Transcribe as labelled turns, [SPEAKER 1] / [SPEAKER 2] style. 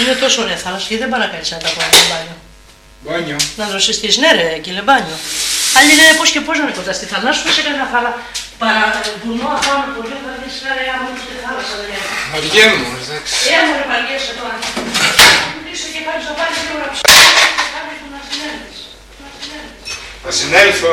[SPEAKER 1] Είναι τόσο ωραία θάλασσα και δεν παρακαλείς να τα πω μπάνιο.
[SPEAKER 2] Μπάνιο.
[SPEAKER 1] Να δροσιστείς, ναι ρε κύριε μπάνιο. Άλλοι λένε πώς και πώς να είναι κοντάς στη θάλασσα, σου έκανε ένα θάλα. Παρα βουνό απάνω πολύ, θα δεις κάρα για μόνο στη θάλασσα δεν είναι.
[SPEAKER 2] Αργέμαι, εντάξει.
[SPEAKER 1] Ε, μου ρε παριέσαι τώρα. Μου κλείσω και πάλι θα πάρεις δύο ώρα ψυχή. Κάνε του να συνέλθεις. Να συνέλθεις.
[SPEAKER 2] Θα συνέλθω.